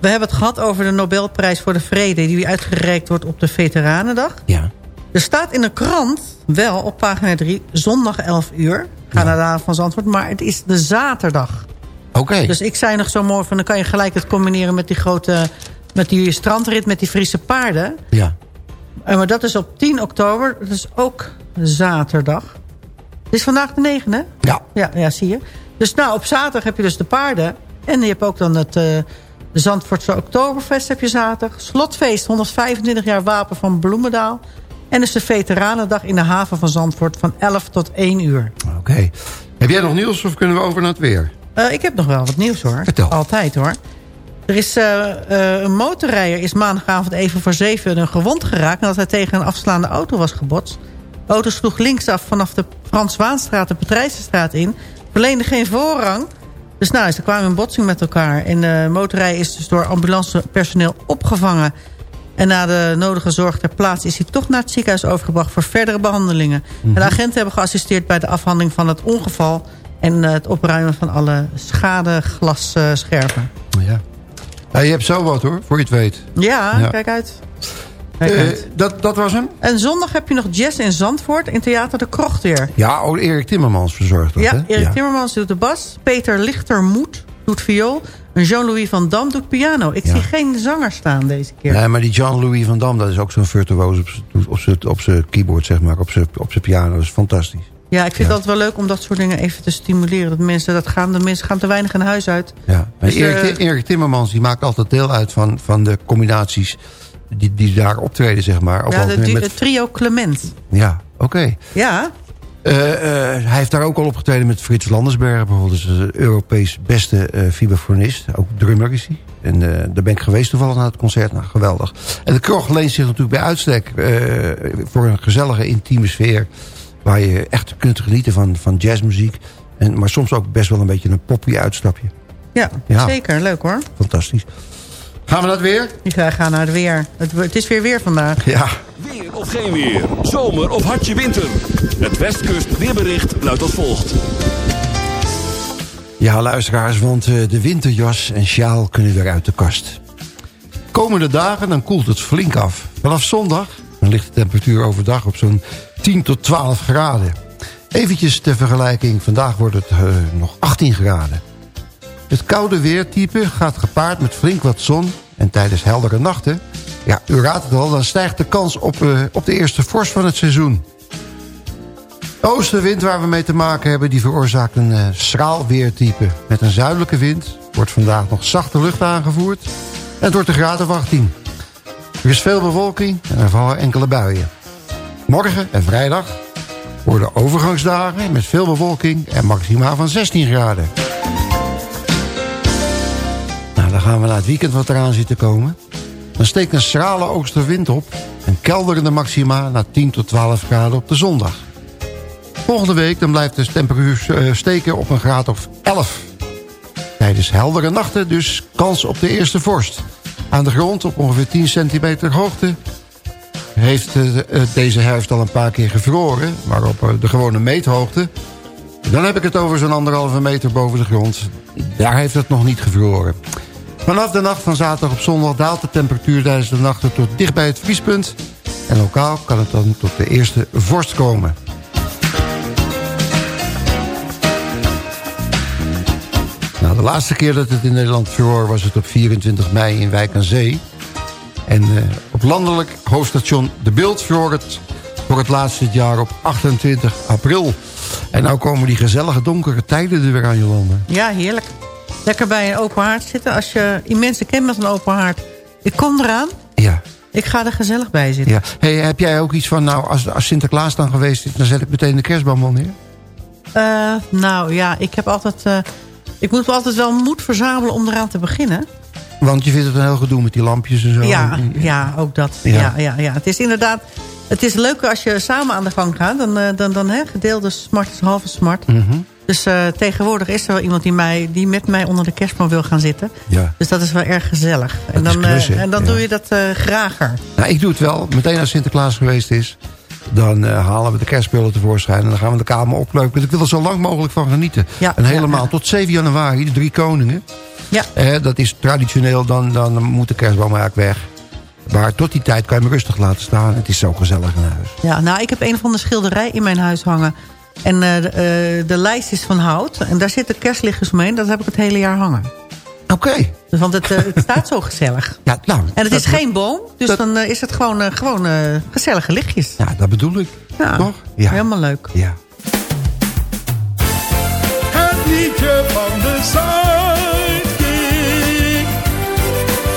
Speaker 7: we hebben het gehad over de Nobelprijs voor de Vrede... die uitgereikt wordt op de Veteranendag.
Speaker 4: Ja.
Speaker 7: Er staat in de krant, wel op pagina 3, zondag 11 uur. Ga naar de haven van Zandvoort, maar het is de zaterdag.
Speaker 4: Oké.
Speaker 7: Dus ik zei nog zo mooi van... dan kan je gelijk het combineren met die grote... met die strandrit met die Friese paarden.
Speaker 4: Ja.
Speaker 7: Eh, Maar dat is op 10 oktober. Dat is ook zaterdag. Het is vandaag de 9 hè?
Speaker 4: Ja.
Speaker 7: Ja, ja, zie je. Dus nou, op zaterdag heb je dus de paarden. En je hebt ook dan het... eh, de Zandvoortse Oktoberfest heb je zaterdag. Slotfeest, 125 jaar wapen van Bloemendaal. En dus de Veteranendag in de haven van Zandvoort van 11 tot 1 uur.
Speaker 4: Oké. Heb jij nog nieuws of kunnen we over naar het weer?
Speaker 7: Eh, ik heb nog wel wat nieuws hoor.
Speaker 4: Vertel.
Speaker 7: Altijd hoor. Er is eh, eh, een motorrijder is maandagavond even voor zeven een gewond geraakt... nadat hij tegen een afslaande auto was gebotst. De auto sloeg linksaf vanaf de Frans Waanstraat de Patrijzenstraat in. Verleende geen voorrang. Dus nou, ze kwamen in botsing met elkaar. En de motorrijder is dus door ambulancepersoneel opgevangen. En na de nodige zorg ter plaatse is hij toch naar het ziekenhuis overgebracht... voor verdere behandelingen. En de agenten hebben geassisteerd bij de afhandeling van het ongeval... en eh, het opruimen van alle schadeglasscherven.
Speaker 4: Ja. Ja, je hebt zo wat hoor, voor je het weet.
Speaker 7: Ja,
Speaker 4: Ja.
Speaker 7: kijk uit.
Speaker 4: Eh, dat, dat was hem?
Speaker 7: En zondag heb je nog jazz in Zandvoort in Theater de Krocht weer.
Speaker 4: Ja, oh, Erik Timmermans verzorgt dat,
Speaker 7: Ja,
Speaker 4: hè?
Speaker 7: Erik Timmermans doet de bas. Peter Lichtermoed doet viool. En Jean-Louis van Dam doet piano. Ik
Speaker 4: Ja.
Speaker 7: zie geen zanger staan deze keer.
Speaker 4: Nee, maar die Jean-Louis van Dam, dat is ook zo'n virtuoos op zijn op zijn keyboard, zeg maar, op zijn op zijn piano. Dat is fantastisch.
Speaker 7: Ja, ik vind het altijd wel leuk om dat soort dingen even te stimuleren. Dat mensen dat gaan. De mensen gaan te weinig in huis uit.
Speaker 4: Ja.
Speaker 7: Dus,
Speaker 4: Erik,
Speaker 7: eh,
Speaker 4: Erik Timmermans die maakt altijd deel uit van, van de combinaties die, die daar optreden, zeg maar. Ook
Speaker 7: ja, de,
Speaker 4: met-
Speaker 7: het trio Clement.
Speaker 4: ja, oké.
Speaker 7: Ja,
Speaker 4: Eh, eh, hij heeft daar ook al opgetreden met Frits Landersberg. Bijvoorbeeld de Europees beste eh vibrafonist. Ook drummer is hij. En daar ben ik geweest toevallig na het concert. Nou, geweldig. En de krocht leent zich natuurlijk bij uitstek... voor een gezellige, intieme sfeer... waar je echt kunt genieten van, van jazzmuziek. En, maar soms ook best wel een beetje een poppy uitstapje.
Speaker 7: ja,
Speaker 4: Ja.
Speaker 7: zeker. Leuk hoor.
Speaker 4: Fantastisch. Gaan we dat weer?
Speaker 7: Ik ga gaan naar het weer. Het, het is weer weer vandaag.
Speaker 4: Ja.
Speaker 2: Weer of geen weer. Zomer of hartje winter. Het Westkust weerbericht luidt als volgt.
Speaker 4: Ja, luisteraars, want eh, de winterjas en sjaal kunnen weer uit de kast. Komende dagen dan koelt het flink af. Vanaf zondag Dan ligt de temperatuur overdag op zo'n 10 tot 12 graden. Eventjes ter vergelijking, vandaag wordt het eh, nog 18 graden. Het koude weertype gaat gepaard met flink wat zon... en tijdens heldere nachten, ja, u raadt het al... dan stijgt de kans op, eh, op de eerste vorst van het seizoen. De oostenwind waar we mee te maken hebben... die veroorzaakt een eh, schraal weertype. Met een zuidelijke wind wordt vandaag nog zachte lucht aangevoerd... en het wordt een graad of 18. Er is veel bewolking en er vallen enkele buien. Morgen en vrijdag worden overgangsdagen met veel bewolking... en maximaal van 16 graden. Gaan we naar het weekend wat eraan zit te komen. Dan steekt een schrale oostenwind op... en kelderende maxima naar 10 tot 12 graden op de zondag. Volgende week dan blijft de temperatuur eh, steken op een graad of 11. Tijdens heldere nachten dus kans op de eerste vorst. Aan de grond op ongeveer 10 centimeter hoogte... heeft eh, eh, deze herfst al een paar keer gevroren... maar op de gewone meethoogte... dan heb ik het over zo'n anderhalve meter boven de grond. Daar heeft het nog niet gevroren. Vanaf de nacht van zaterdag op zondag daalt de temperatuur tijdens de nachten tot dicht bij het vriespunt. En lokaal kan het dan tot de eerste vorst komen. Nou, de laatste keer dat het in Nederland vroor was het op 24 mei in Wijk aan Zee. En eh, op landelijk hoofdstation De Beeld vroor het voor het laatst dit jaar op 28 april. En nou komen die gezellige donkere tijden er weer aan, Jolande.
Speaker 7: Ja, heerlijk. Lekker bij een open haard zitten. Als je mensen kent met een open haard. Ik kom eraan.
Speaker 4: Ja.
Speaker 7: Ik ga er gezellig bij zitten.
Speaker 4: Ja. Hey, heb jij ook iets van, nou, als, als Sinterklaas dan geweest is... dan zet ik meteen de kerstboom neer?
Speaker 7: Eh, nou ja, ik heb altijd... eh, ik moet altijd wel moed verzamelen om eraan te beginnen.
Speaker 4: Want je vindt het een heel gedoe met die lampjes en zo.
Speaker 7: Ja, ja, ook dat.
Speaker 4: Ja.
Speaker 7: Ja. Ja, ja, Het is inderdaad... Het is leuker als je samen aan de gang gaat. Dan, eh, dan, dan hè, gedeelde smart is halve smart.
Speaker 4: Mhm.
Speaker 7: Dus eh, tegenwoordig is er wel iemand die, mij, die met mij onder de kerstboom wil gaan zitten.
Speaker 4: Ja.
Speaker 7: Dus dat is wel erg gezellig. En
Speaker 4: Dat is
Speaker 7: dan, eh, en dan
Speaker 4: ja.
Speaker 7: doe je dat eh, grager.
Speaker 4: Nou, ik doe het wel. Meteen als Sinterklaas geweest is... dan eh, halen we de kerstspullen tevoorschijn... en dan gaan we de kamer opleuken. Ik wil er zo lang mogelijk van genieten.
Speaker 7: Ja,
Speaker 4: en helemaal tot 7 januari, de drie koningen.
Speaker 7: Ja.
Speaker 4: Eh, dat is traditioneel, dan, dan moet de kerstboom eigenlijk weg. Maar tot die tijd kan je hem rustig laten staan. Het is zo gezellig in huis.
Speaker 7: Ja, nou, ik heb een van de schilderij in mijn huis hangen. En eh, de, eh, de lijst is van hout. En daar zitten kerstlichtjes omheen. Dat heb ik het hele jaar hangen.
Speaker 4: Oké.
Speaker 7: Dus, want het, eh, het staat zo gezellig.
Speaker 4: Ja, nou,
Speaker 7: En het
Speaker 4: dat-
Speaker 7: is geen boom. Dus
Speaker 4: dat-
Speaker 7: dan is het gewoon, eh, gewoon eh, gezellige lichtjes.
Speaker 4: Ja, dat bedoel ik.
Speaker 7: Ja,
Speaker 4: Toch? Ja.
Speaker 7: helemaal leuk.
Speaker 4: Ja.
Speaker 6: Het liedje van de Zuidkiek.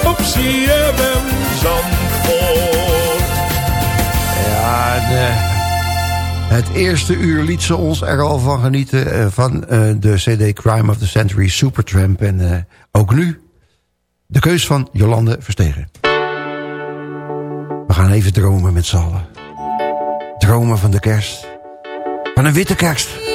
Speaker 6: Op
Speaker 4: het eerste uur liet ze ons er al van genieten... eh, van eh, de CD Crime of the Century Supertramp. En eh, ook nu de keus van Jolande Verstegen. We gaan even dromen met z'n allen. Dromen van de kerst. Van een witte kerst.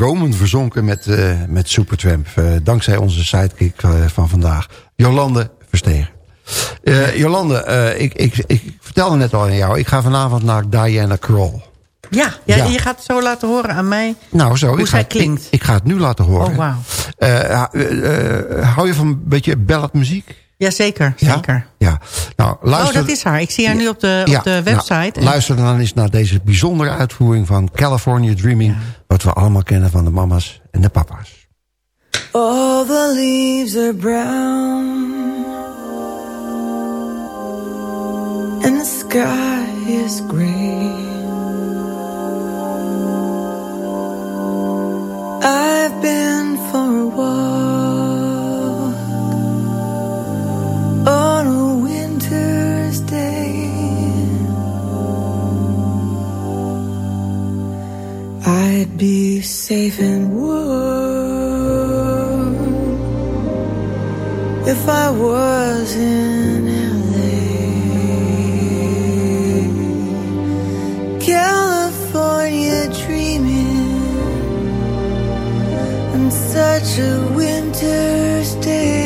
Speaker 4: Dromen verzonken met, eh, met Supertramp. Eh, dankzij onze sidekick eh, van vandaag, Jolande Verstegen. Jolande, ik, ik, ik vertelde net al aan jou, ik ga vanavond naar Diana Kroll.
Speaker 7: Ja, ja,
Speaker 4: Ja.
Speaker 7: je gaat het zo laten horen aan mij
Speaker 4: Nou, zo.
Speaker 7: hoe
Speaker 4: ik ga,
Speaker 7: zij
Speaker 4: het-
Speaker 7: klinkt.
Speaker 4: Ik, ik ga het nu laten horen.
Speaker 7: Oh, wauw.
Speaker 4: Hou je van een beetje balladmuziek?
Speaker 7: Jazeker,
Speaker 4: Ja?
Speaker 7: zeker.
Speaker 4: Ja. Nou, luister,
Speaker 7: Oh, dat is haar. Ik zie haar nu op de,
Speaker 4: Ja,
Speaker 7: op de
Speaker 4: nou,
Speaker 7: website. En-
Speaker 4: luister dan eens naar deze bijzondere uitvoering van California Dreaming. Wat we allemaal kennen van de mama's en de papa's.
Speaker 11: All the leaves are brown and the sky is gray. I've been for a walk I'd be safe and warm if I was in LA. California dreaming on such a winter's day.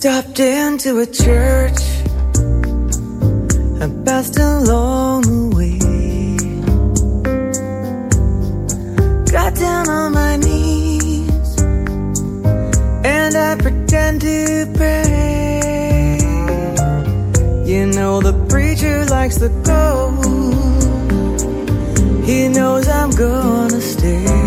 Speaker 11: Stopped into a church I passed along the way. Got down on my knees And I pretend to pray. You know the preacher likes the go He knows I'm gonna stay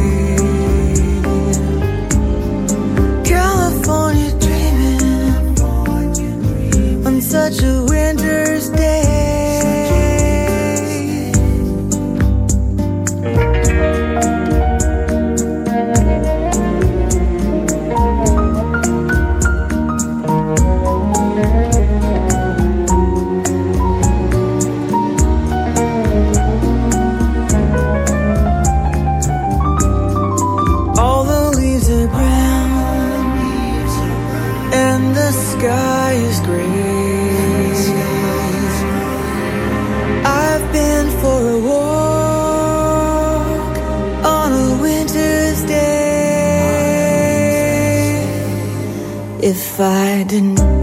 Speaker 11: If I didn't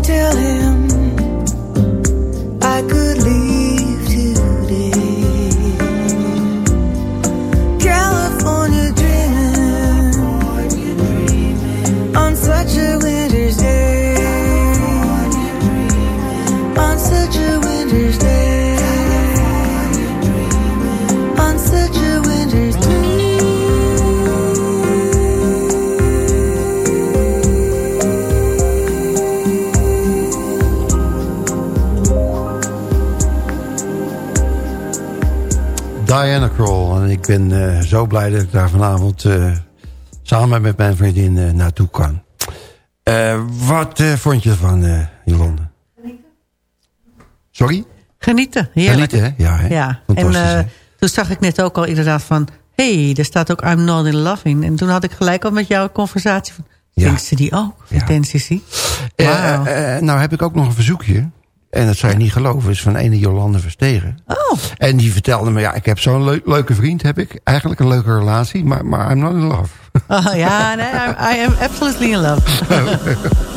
Speaker 4: ben eh, zo blij dat ik daar vanavond eh, samen met mijn vriendin eh, naartoe kan. Wat vond je van eh Jolande? Sorry?
Speaker 7: Genieten, heerlijk.
Speaker 4: Genieten, hè? Ja, hè?
Speaker 7: Ja, en
Speaker 4: hè?
Speaker 7: toen zag ik net ook al inderdaad van... hé, hey, er staat ook I'm Not In Love in. En toen had ik gelijk al met jou een conversatie van... denkt ze die ook, ja.
Speaker 4: Nou heb ik ook nog een verzoekje. En dat zou je niet geloven. is van ene Jolande Verstegen.
Speaker 7: Oh.
Speaker 4: En die vertelde me, ja, ik heb zo'n leu- leuke vriend. Heb ik eigenlijk een leuke relatie. Maar, maar I'm not in love.
Speaker 7: Oh, ja, nee, I, I am absolutely in love.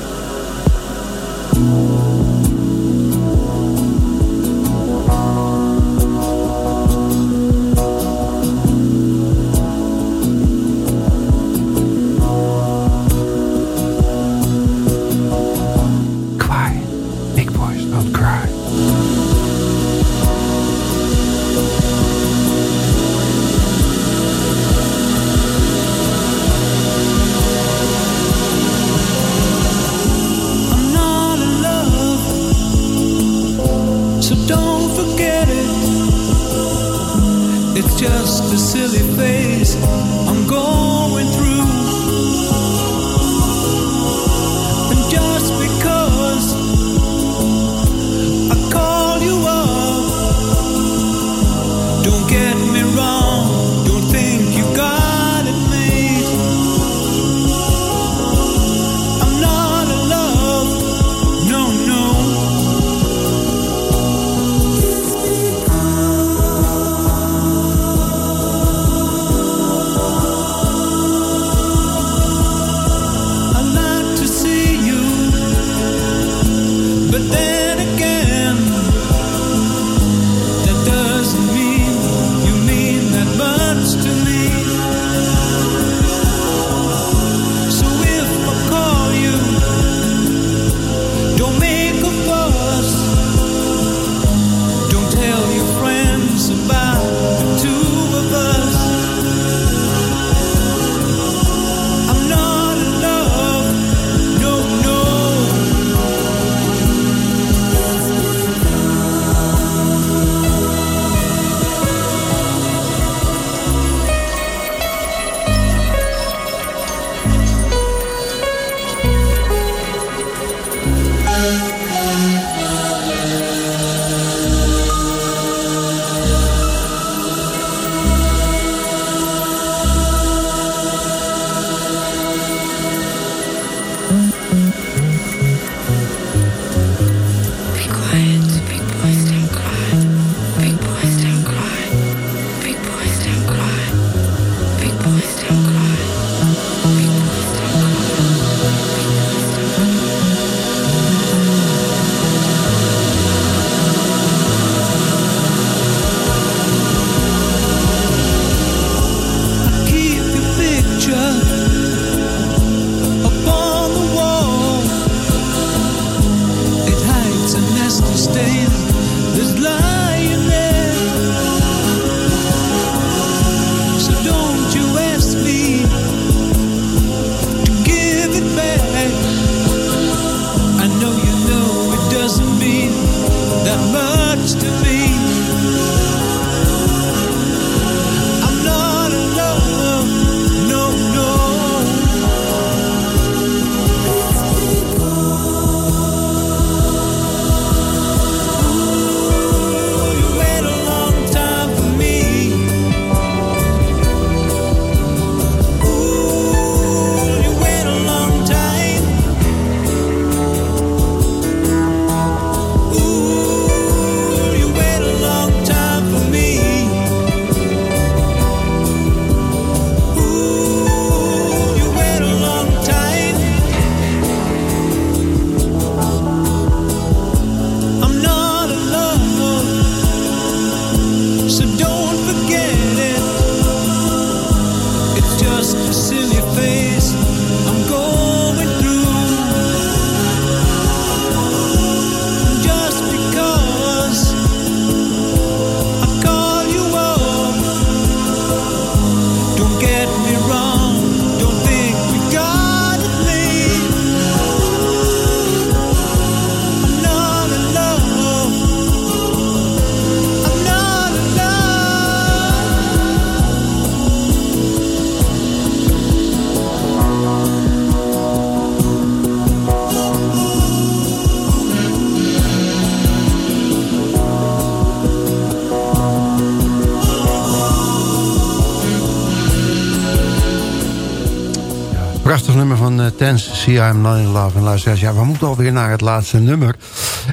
Speaker 8: I'm Not In Love.
Speaker 4: En luisteraars, ja, we moeten alweer naar het laatste nummer.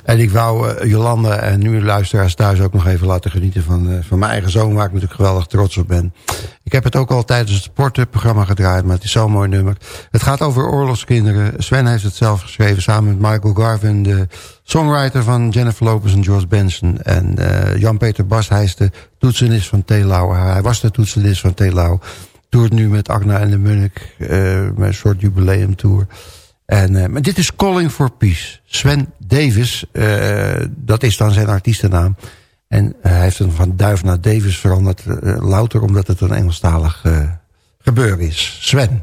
Speaker 4: En ik wou uh, Jolanda en nu luisteraars thuis ook nog even laten genieten van, uh, van mijn eigen zoon... waar ik natuurlijk geweldig trots op ben. Ik heb het ook al tijdens het sportprogramma gedraaid, maar het is zo'n mooi nummer. Het gaat over oorlogskinderen. Sven heeft het zelf geschreven samen met Michael Garvin... de songwriter van Jennifer Lopez en George Benson. En Jan-Peter Bas, hij is de toetsenist van Telau. Hij was de toetsenist van Telau toert nu met Agna en de Munnik. Uh, met een soort jubileumtour. En, uh, maar dit is Calling for Peace. Sven Davis, uh, dat is dan zijn artiestennaam. En hij heeft hem van Duif naar Davis veranderd. louter omdat het een Engelstalig gebeuren is. Sven.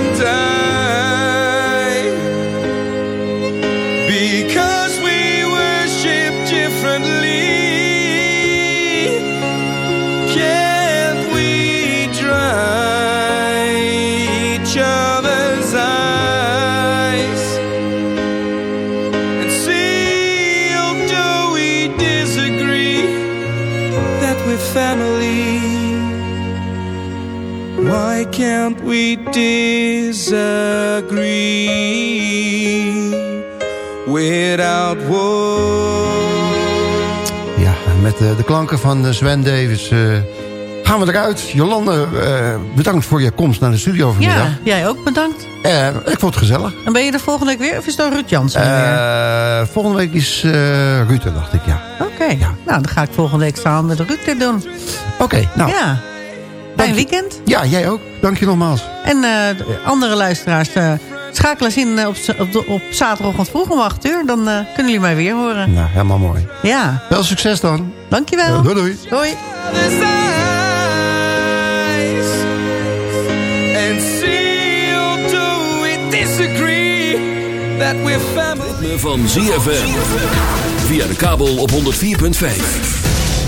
Speaker 12: we disagree without war?
Speaker 4: Ja, met eh, de klanken van eh, Sven Davis eh, gaan we eruit. Jolande, eh, bedankt voor je komst naar de studio vanmiddag.
Speaker 7: Ja, jij ook bedankt.
Speaker 4: Eh, ik vond het gezellig.
Speaker 7: En ben je er volgende week weer? Of is dat Ruud Jansen weer?
Speaker 4: Eh, volgende week is uh, Ruud dacht ik, ja.
Speaker 7: Oké, nou dan ga ik volgende week samen met Ruud dit doen.
Speaker 4: Oké, nou.
Speaker 7: Ja, fijn weekend.
Speaker 4: Ja, jij ook. Dank je nogmaals.
Speaker 7: En uh, andere luisteraars, uh, schakelen eens in op, op, op zaterdagochtend vroeg om 8 uur. Dan uh, kunnen jullie mij weer horen.
Speaker 4: Nou, helemaal mooi.
Speaker 7: Ja.
Speaker 4: Wel succes dan.
Speaker 7: Dankjewel.
Speaker 4: doei doei.
Speaker 7: Doei.
Speaker 12: And see, although we disagree, that we're family.
Speaker 2: Ritme van ZFM. Via de kabel op 104.5.